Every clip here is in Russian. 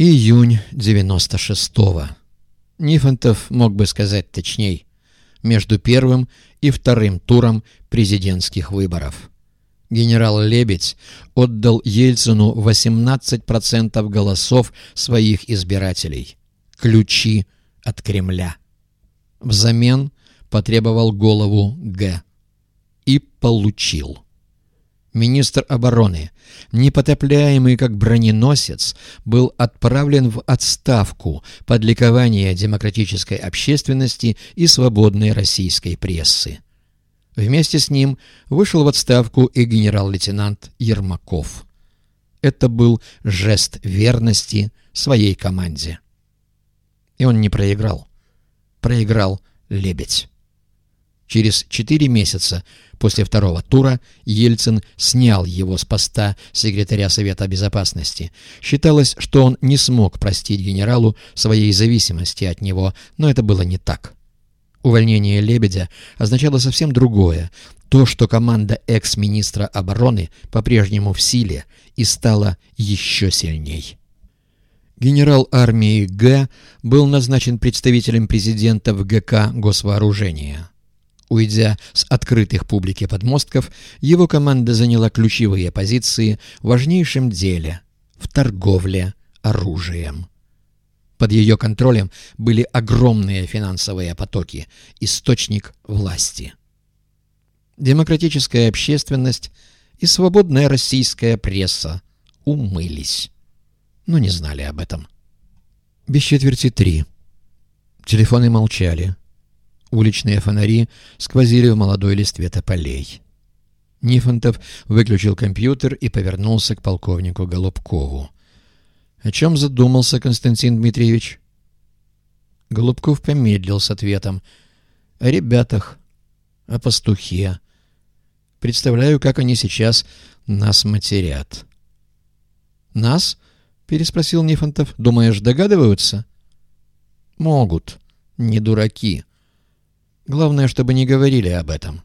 Июнь 96-го. Нифонтов мог бы сказать точней. Между первым и вторым туром президентских выборов. Генерал Лебедь отдал Ельцину 18% голосов своих избирателей. Ключи от Кремля. Взамен потребовал голову Г. И получил. Министр обороны, непотопляемый как броненосец, был отправлен в отставку под ликование демократической общественности и свободной российской прессы. Вместе с ним вышел в отставку и генерал-лейтенант Ермаков. Это был жест верности своей команде. И он не проиграл. Проиграл Лебедь. Через четыре месяца после второго тура Ельцин снял его с поста секретаря Совета Безопасности. Считалось, что он не смог простить генералу своей зависимости от него, но это было не так. Увольнение Лебедя означало совсем другое. То, что команда экс-министра обороны по-прежнему в силе и стала еще сильней. Генерал армии Г. был назначен представителем президента в ГК Госвооружения. Уйдя с открытых публике подмостков, его команда заняла ключевые позиции в важнейшем деле – в торговле оружием. Под ее контролем были огромные финансовые потоки, источник власти. Демократическая общественность и свободная российская пресса умылись, но не знали об этом. Без четверти три. Телефоны молчали. Уличные фонари сквозили в молодой листве тополей. Нифонтов выключил компьютер и повернулся к полковнику Голубкову. «О чем задумался Константин Дмитриевич?» Голубков помедлил с ответом. «О ребятах, о пастухе. Представляю, как они сейчас нас матерят». «Нас?» — переспросил Нифонтов. «Думаешь, догадываются?» «Могут. Не дураки. Главное, чтобы не говорили об этом».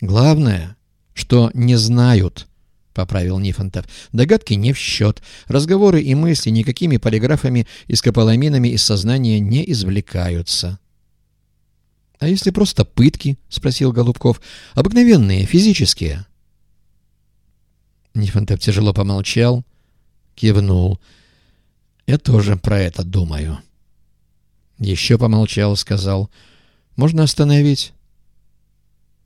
«Главное, что не знают», — поправил Нифонтов. «Догадки не в счет. Разговоры и мысли никакими полиграфами и скополаминами из сознания не извлекаются». «А если просто пытки?» — спросил Голубков. «Обыкновенные, физические». Нифонтов тяжело помолчал, кивнул. «Я тоже про это думаю». Еще помолчал, сказал. «Можно остановить?»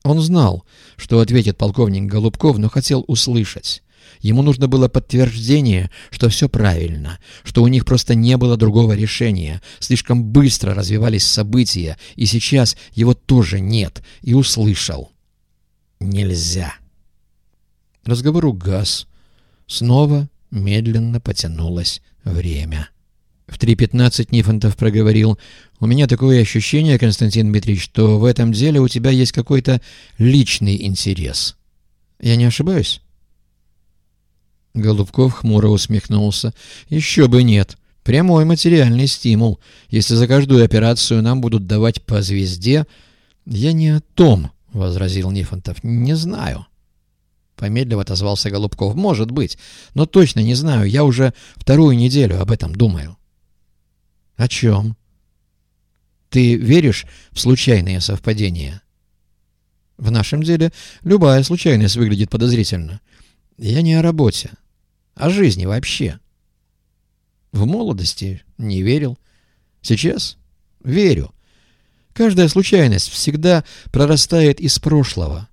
Он знал, что ответит полковник Голубков, но хотел услышать. Ему нужно было подтверждение, что все правильно, что у них просто не было другого решения. Слишком быстро развивались события, и сейчас его тоже нет, и услышал. Нельзя. Разговор угас. Снова медленно потянулось время. В 3.15 Нифонтов проговорил «У меня такое ощущение, Константин Дмитриевич, что в этом деле у тебя есть какой-то личный интерес. Я не ошибаюсь?» Голубков хмуро усмехнулся. «Еще бы нет. Прямой материальный стимул. Если за каждую операцию нам будут давать по звезде...» «Я не о том», — возразил Нифонтов. «Не знаю». Помедлив отозвался Голубков. «Может быть, но точно не знаю. Я уже вторую неделю об этом думаю». «О чем?» «Ты веришь в случайные совпадения?» «В нашем деле любая случайность выглядит подозрительно. Я не о работе, о жизни вообще. В молодости не верил. Сейчас верю. Каждая случайность всегда прорастает из прошлого.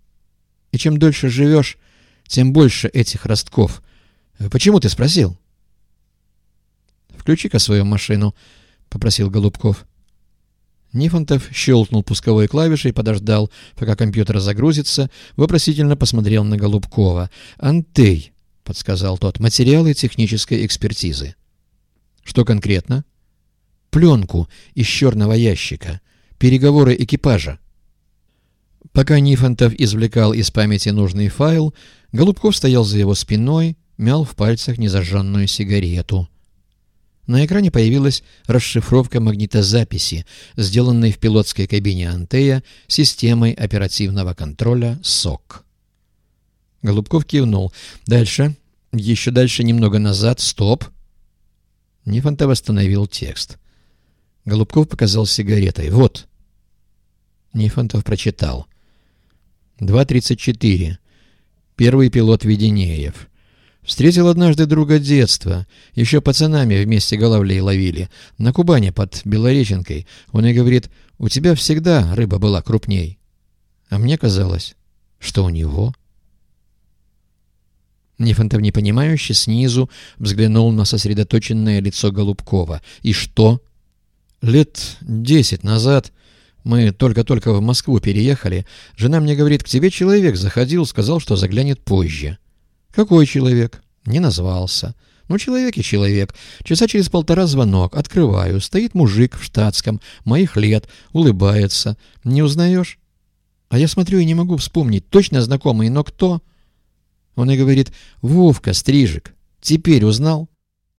И чем дольше живешь, тем больше этих ростков. Почему ты спросил?» «Включи-ка свою машину», — попросил Голубков. Нифонтов щелкнул пусковой клавишей, подождал, пока компьютер загрузится, вопросительно посмотрел на Голубкова. «Антей», — подсказал тот, — «материалы технической экспертизы». «Что конкретно?» «Пленку из черного ящика. Переговоры экипажа». Пока Нифонтов извлекал из памяти нужный файл, Голубков стоял за его спиной, мял в пальцах незажженную сигарету — на экране появилась расшифровка магнитозаписи, сделанной в пилотской кабине Антея системой оперативного контроля СОК. Голубков кивнул. «Дальше. Еще дальше немного назад. Стоп!» Нифонтов остановил текст. Голубков показал сигаретой. «Вот». Нифонтов прочитал. 2.34. Первый пилот Веденеев. Встретил однажды друга детства. Еще пацанами вместе головлей ловили. На Кубани под Белореченкой. Он и говорит, у тебя всегда рыба была крупней. А мне казалось, что у него... Нифонтов непонимающе снизу взглянул на сосредоточенное лицо Голубкова. «И что?» «Лет десять назад мы только-только в Москву переехали. Жена мне говорит, к тебе человек заходил, сказал, что заглянет позже». «Какой человек?» «Не назвался». «Ну, человек и человек. Часа через полтора звонок. Открываю. Стоит мужик в штатском, моих лет, улыбается. Не узнаешь?» «А я смотрю и не могу вспомнить. Точно знакомый, но кто?» Он и говорит, «Вовка, Стрижик, теперь узнал?»